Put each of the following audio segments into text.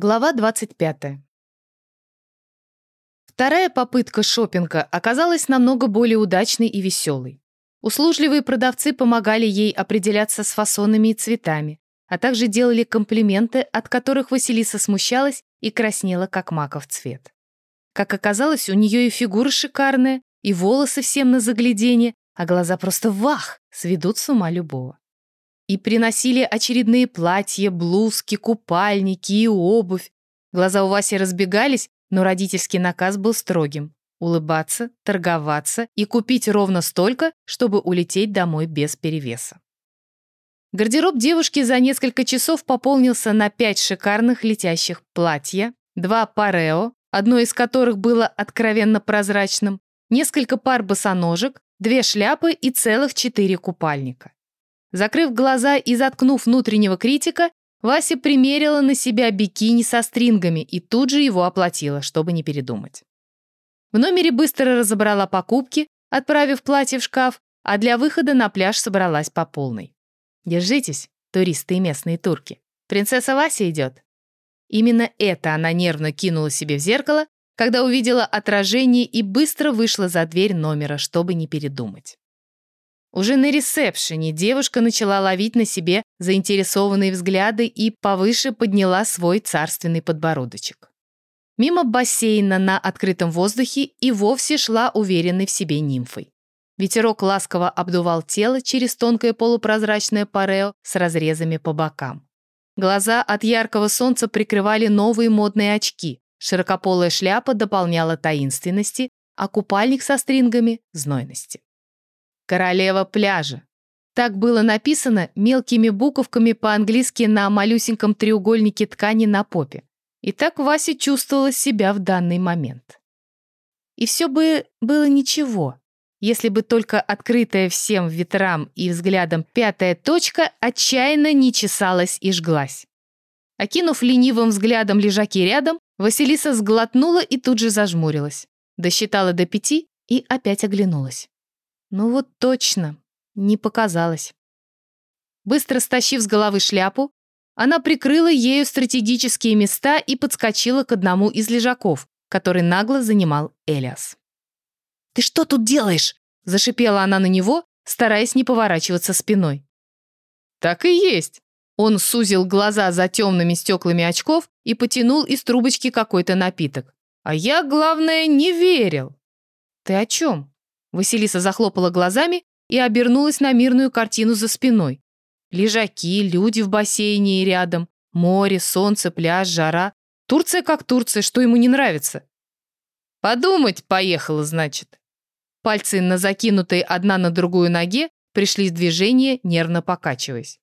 Глава 25. Вторая попытка шопинга оказалась намного более удачной и веселой. Услужливые продавцы помогали ей определяться с фасонами и цветами, а также делали комплименты, от которых Василиса смущалась и краснела, как маков цвет. Как оказалось, у нее и фигура шикарная, и волосы всем на загляденье, а глаза просто вах, сведут с ума любого и приносили очередные платья, блузки, купальники и обувь. Глаза у Васи разбегались, но родительский наказ был строгим — улыбаться, торговаться и купить ровно столько, чтобы улететь домой без перевеса. Гардероб девушки за несколько часов пополнился на пять шикарных летящих платья, два парео, одно из которых было откровенно прозрачным, несколько пар босоножек, две шляпы и целых четыре купальника. Закрыв глаза и заткнув внутреннего критика, Вася примерила на себя бикини со стрингами и тут же его оплатила, чтобы не передумать. В номере быстро разобрала покупки, отправив платье в шкаф, а для выхода на пляж собралась по полной. Держитесь, туристы и местные турки. Принцесса Вася идет. Именно это она нервно кинула себе в зеркало, когда увидела отражение и быстро вышла за дверь номера, чтобы не передумать. Уже на ресепшене девушка начала ловить на себе заинтересованные взгляды и повыше подняла свой царственный подбородочек. Мимо бассейна на открытом воздухе и вовсе шла уверенной в себе нимфой. Ветерок ласково обдувал тело через тонкое полупрозрачное парео с разрезами по бокам. Глаза от яркого солнца прикрывали новые модные очки, широкополая шляпа дополняла таинственности, а купальник со стрингами — знойности. «Королева пляжа». Так было написано мелкими буковками по-английски на малюсеньком треугольнике ткани на попе. И так Вася чувствовала себя в данный момент. И все бы было ничего, если бы только открытая всем ветрам и взглядом пятая точка отчаянно не чесалась и жглась. Окинув ленивым взглядом лежаки рядом, Василиса сглотнула и тут же зажмурилась. Досчитала до пяти и опять оглянулась. Ну вот точно, не показалось. Быстро стащив с головы шляпу, она прикрыла ею стратегические места и подскочила к одному из лежаков, который нагло занимал Элиас. «Ты что тут делаешь?» – зашипела она на него, стараясь не поворачиваться спиной. «Так и есть!» Он сузил глаза за темными стеклами очков и потянул из трубочки какой-то напиток. «А я, главное, не верил!» «Ты о чем?» Василиса захлопала глазами и обернулась на мирную картину за спиной. Лежаки, люди в бассейне и рядом, море, солнце, пляж, жара. Турция как Турция, что ему не нравится? Подумать поехала, значит. Пальцы на закинутой одна на другую ноге пришли в движение, нервно покачиваясь.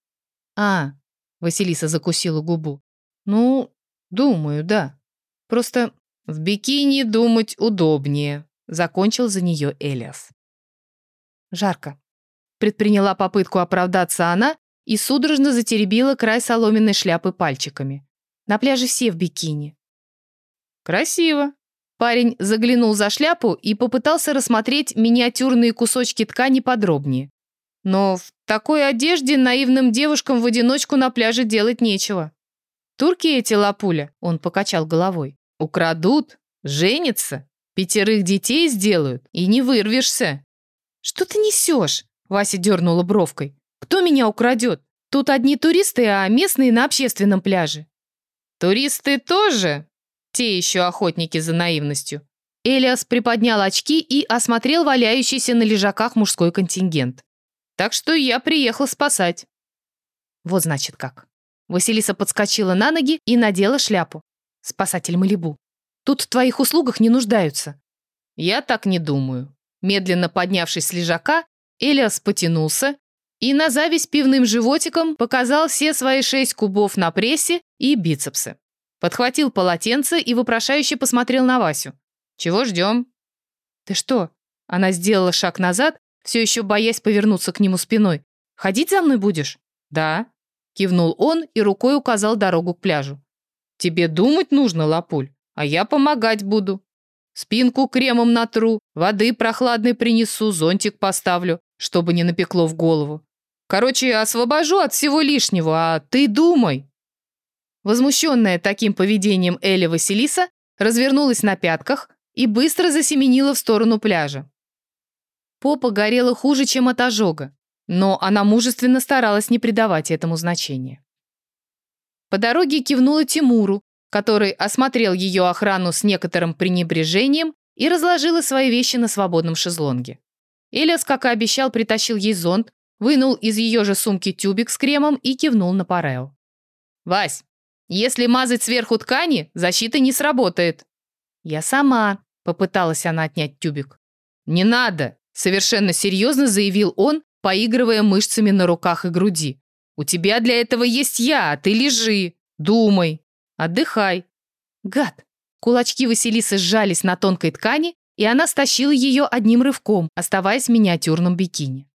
«А», — Василиса закусила губу, «ну, думаю, да. Просто в бикини думать удобнее», Закончил за нее Элиас. Жарко. Предприняла попытку оправдаться она и судорожно затеребила край соломенной шляпы пальчиками. На пляже все в бикини. Красиво. Парень заглянул за шляпу и попытался рассмотреть миниатюрные кусочки ткани подробнее. Но в такой одежде наивным девушкам в одиночку на пляже делать нечего. Турки эти лапуля, он покачал головой, украдут, женятся Пятерых детей сделают, и не вырвешься». «Что ты несешь?» Вася дернула бровкой. «Кто меня украдет? Тут одни туристы, а местные на общественном пляже». «Туристы тоже?» Те еще охотники за наивностью. Элиас приподнял очки и осмотрел валяющийся на лежаках мужской контингент. «Так что я приехал спасать». Вот значит как. Василиса подскочила на ноги и надела шляпу. Спасатель Малибу. Тут в твоих услугах не нуждаются». «Я так не думаю». Медленно поднявшись с лежака, Элиас потянулся и на зависть пивным животиком показал все свои шесть кубов на прессе и бицепсы. Подхватил полотенце и вопрошающе посмотрел на Васю. «Чего ждем?» «Ты что?» Она сделала шаг назад, все еще боясь повернуться к нему спиной. «Ходить за мной будешь?» «Да», — кивнул он и рукой указал дорогу к пляжу. «Тебе думать нужно, Лапуль а я помогать буду. Спинку кремом натру, воды прохладной принесу, зонтик поставлю, чтобы не напекло в голову. Короче, освобожу от всего лишнего, а ты думай». Возмущенная таким поведением Эля Василиса развернулась на пятках и быстро засеменила в сторону пляжа. Попа горела хуже, чем от ожога, но она мужественно старалась не придавать этому значения. По дороге кивнула Тимуру, который осмотрел ее охрану с некоторым пренебрежением и разложила свои вещи на свободном шезлонге. Элиас, как и обещал, притащил ей зонт, вынул из ее же сумки тюбик с кремом и кивнул на Парео. «Вась, если мазать сверху ткани, защита не сработает». «Я сама», — попыталась она отнять тюбик. «Не надо», — совершенно серьезно заявил он, поигрывая мышцами на руках и груди. «У тебя для этого есть я, а ты лежи, думай, отдыхай». Гад! Кулачки Василисы сжались на тонкой ткани, и она стащила ее одним рывком, оставаясь в миниатюрном бикини.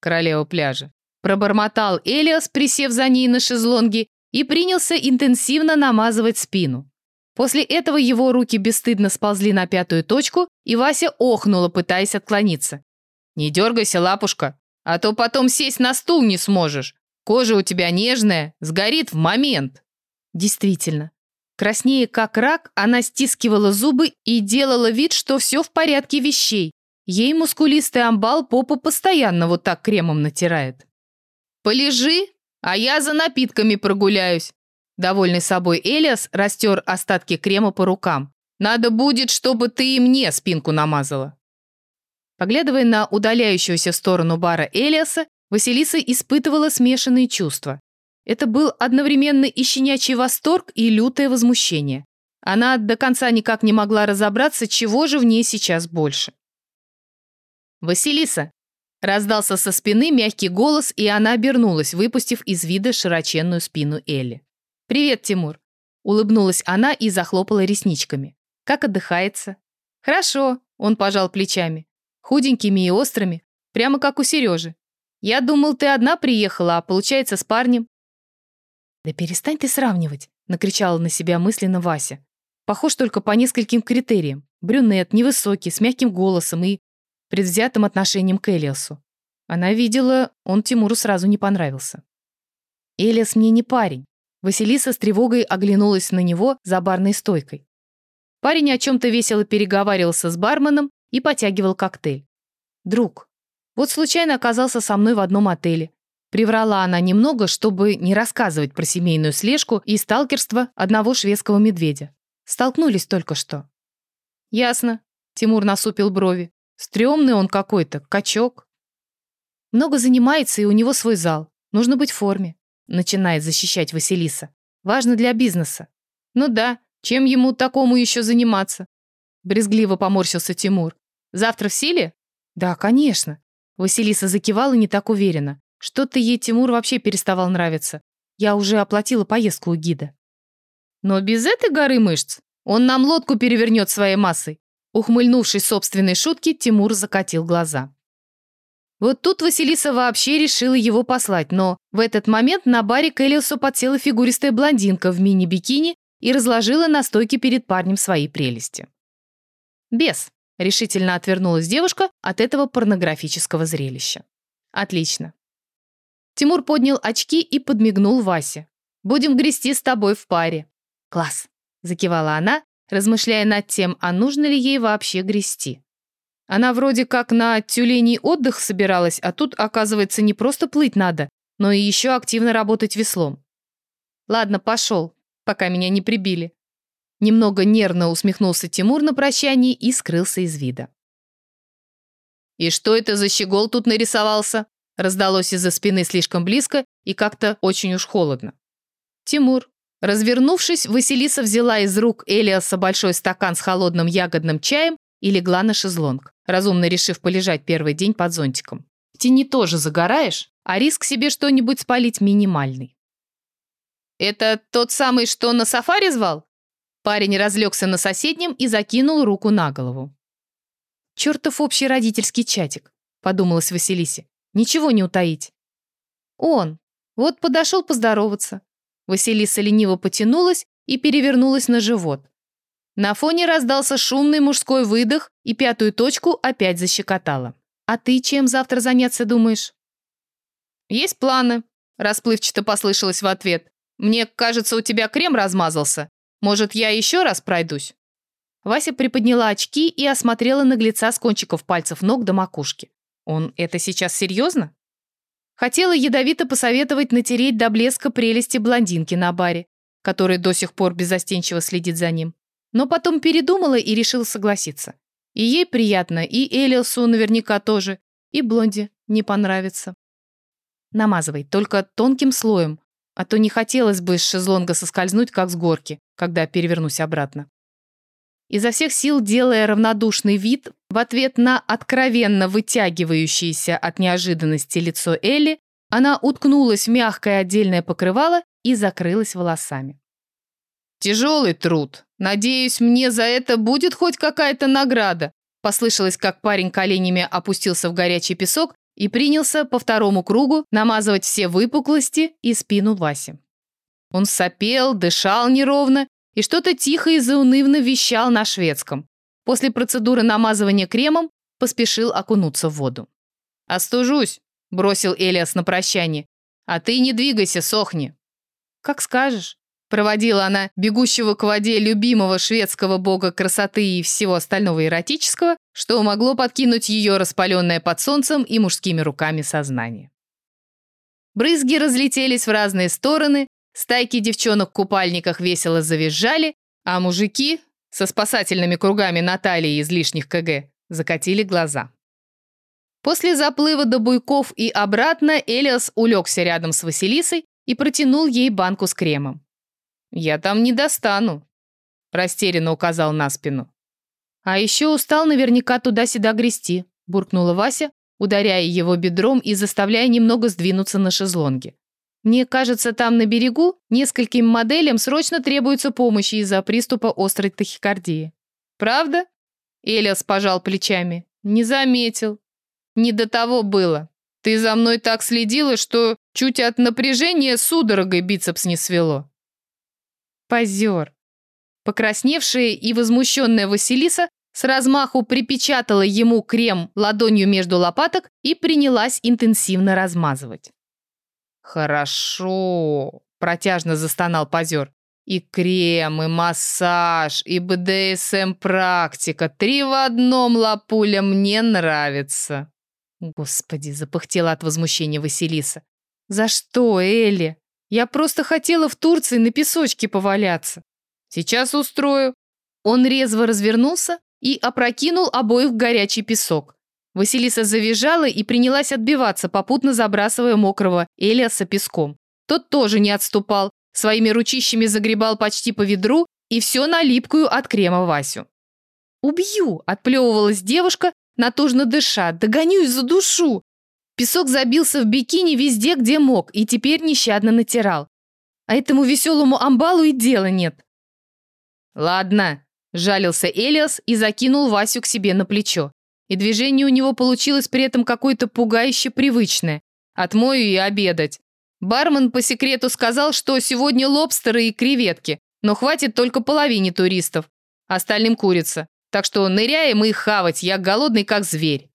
Королева пляжа. Пробормотал Элиас, присев за ней на шезлонге, и принялся интенсивно намазывать спину. После этого его руки бесстыдно сползли на пятую точку, и Вася охнула, пытаясь отклониться. «Не дергайся, лапушка, а то потом сесть на стул не сможешь. Кожа у тебя нежная, сгорит в момент». Действительно. Краснее как рак, она стискивала зубы и делала вид, что все в порядке вещей. Ей мускулистый амбал попу постоянно вот так кремом натирает. «Полежи, а я за напитками прогуляюсь». Довольный собой Элиас растер остатки крема по рукам. «Надо будет, чтобы ты и мне спинку намазала». Поглядывая на удаляющуюся сторону бара Элиаса, Василиса испытывала смешанные чувства. Это был одновременно и щенячий восторг, и лютое возмущение. Она до конца никак не могла разобраться, чего же в ней сейчас больше. «Василиса!» Раздался со спины мягкий голос, и она обернулась, выпустив из вида широченную спину Элли. «Привет, Тимур!» Улыбнулась она и захлопала ресничками. «Как отдыхается?» «Хорошо», — он пожал плечами. «Худенькими и острыми, прямо как у Сережи. Я думал, ты одна приехала, а получается с парнем». «Да перестань ты сравнивать», — накричала на себя мысленно Вася. «Похож только по нескольким критериям. Брюнет, невысокий, с мягким голосом и предвзятым отношением к Элиасу. Она видела, он Тимуру сразу не понравился. «Элиас мне не парень». Василиса с тревогой оглянулась на него за барной стойкой. Парень о чем-то весело переговаривался с барменом и потягивал коктейль. «Друг, вот случайно оказался со мной в одном отеле. Приврала она немного, чтобы не рассказывать про семейную слежку и сталкерство одного шведского медведя. Столкнулись только что. «Ясно», — Тимур насупил брови. Стремный он какой-то, качок. Много занимается, и у него свой зал. Нужно быть в форме. Начинает защищать Василиса. Важно для бизнеса. Ну да, чем ему такому еще заниматься? Брезгливо поморщился Тимур. Завтра в силе? Да, конечно. Василиса закивала не так уверенно. Что-то ей Тимур вообще переставал нравиться. Я уже оплатила поездку у гида. Но без этой горы мышц он нам лодку перевернет своей массой. Ухмыльнувшись собственной шутки, Тимур закатил глаза. Вот тут Василиса вообще решила его послать, но в этот момент на баре к Элиосу подсела фигуристая блондинка в мини-бикини и разложила на стойке перед парнем свои прелести. «Бес», — решительно отвернулась девушка от этого порнографического зрелища. «Отлично». Тимур поднял очки и подмигнул Васе. «Будем грести с тобой в паре». «Класс», — закивала она размышляя над тем, а нужно ли ей вообще грести. Она вроде как на тюленей отдых собиралась, а тут, оказывается, не просто плыть надо, но и еще активно работать веслом. Ладно, пошел, пока меня не прибили. Немного нервно усмехнулся Тимур на прощании и скрылся из вида. «И что это за щегол тут нарисовался?» Раздалось из-за спины слишком близко и как-то очень уж холодно. «Тимур, Развернувшись, Василиса взяла из рук Элиаса большой стакан с холодным ягодным чаем и легла на шезлонг, разумно решив полежать первый день под зонтиком. В тени тоже загораешь, а риск себе что-нибудь спалить минимальный. «Это тот самый, что на сафари звал?» Парень разлегся на соседнем и закинул руку на голову. «Чертов общий родительский чатик», — подумалась Василисе. «Ничего не утаить». «Он. Вот подошел поздороваться. Василиса лениво потянулась и перевернулась на живот. На фоне раздался шумный мужской выдох, и пятую точку опять защекотала. «А ты чем завтра заняться думаешь?» «Есть планы», – расплывчато послышалось в ответ. Мне кажется, у тебя крем размазался. Может, я еще раз пройдусь?» Вася приподняла очки и осмотрела наглеца с кончиков пальцев ног до макушки. Он это сейчас серьезно? Хотела ядовито посоветовать натереть до блеска прелести блондинки на баре, который до сих пор безостенчиво следит за ним. Но потом передумала и решила согласиться. И ей приятно, и Элиосу наверняка тоже, и Блонди не понравится. Намазывай, только тонким слоем, а то не хотелось бы с шезлонга соскользнуть, как с горки, когда перевернусь обратно. Изо всех сил делая равнодушный вид, в ответ на откровенно вытягивающееся от неожиданности лицо Элли, она уткнулась в мягкое отдельное покрывало и закрылась волосами. «Тяжелый труд. Надеюсь, мне за это будет хоть какая-то награда», послышалось, как парень коленями опустился в горячий песок и принялся по второму кругу намазывать все выпуклости и спину Васи. Он сопел, дышал неровно и что-то тихо и заунывно вещал на шведском. После процедуры намазывания кремом поспешил окунуться в воду. «Остужусь», — бросил Элиас на прощание. «А ты не двигайся, сохни». «Как скажешь», — проводила она бегущего к воде любимого шведского бога красоты и всего остального эротического, что могло подкинуть ее распаленное под солнцем и мужскими руками сознание. Брызги разлетелись в разные стороны, Стайки девчонок в купальниках весело завизжали, а мужики со спасательными кругами на талии из лишних КГ закатили глаза. После заплыва до буйков и обратно Элиас улегся рядом с Василисой и протянул ей банку с кремом. «Я там не достану», – растерянно указал на спину. «А еще устал наверняка туда-сюда грести», – буркнула Вася, ударяя его бедром и заставляя немного сдвинуться на шезлонге. Мне кажется, там на берегу нескольким моделям срочно требуется помощь из-за приступа острой тахикардии. Правда? Элиас пожал плечами. Не заметил. Не до того было. Ты за мной так следила, что чуть от напряжения судорогой бицепс не свело. Позер. Покрасневшая и возмущенная Василиса с размаху припечатала ему крем ладонью между лопаток и принялась интенсивно размазывать. «Хорошо», – протяжно застонал позер. «И крем, и массаж, и БДСМ-практика. Три в одном, лапуля, мне нравится». Господи, запыхтела от возмущения Василиса. «За что, Элли? Я просто хотела в Турции на песочке поваляться. Сейчас устрою». Он резво развернулся и опрокинул обоих в горячий песок. Василиса завизжала и принялась отбиваться, попутно забрасывая мокрого Элиаса песком. Тот тоже не отступал, своими ручищами загребал почти по ведру и все на липкую от крема Васю. «Убью!» – отплевывалась девушка, натужно дыша. «Догоню и задушу!» Песок забился в бикини везде, где мог, и теперь нещадно натирал. А этому веселому амбалу и дела нет. «Ладно», – жалился Элиас и закинул Васю к себе на плечо и движение у него получилось при этом какое-то пугающе привычное. Отмою и обедать. Бармен по секрету сказал, что сегодня лобстеры и креветки, но хватит только половине туристов. Остальным курица. Так что ныряем и хавать, я голодный как зверь.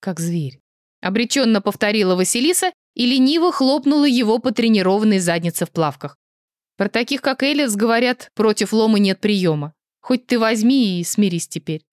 Как зверь. Обреченно повторила Василиса и лениво хлопнула его по тренированной заднице в плавках. Про таких, как Элис, говорят, против лома нет приема. Хоть ты возьми и смирись теперь.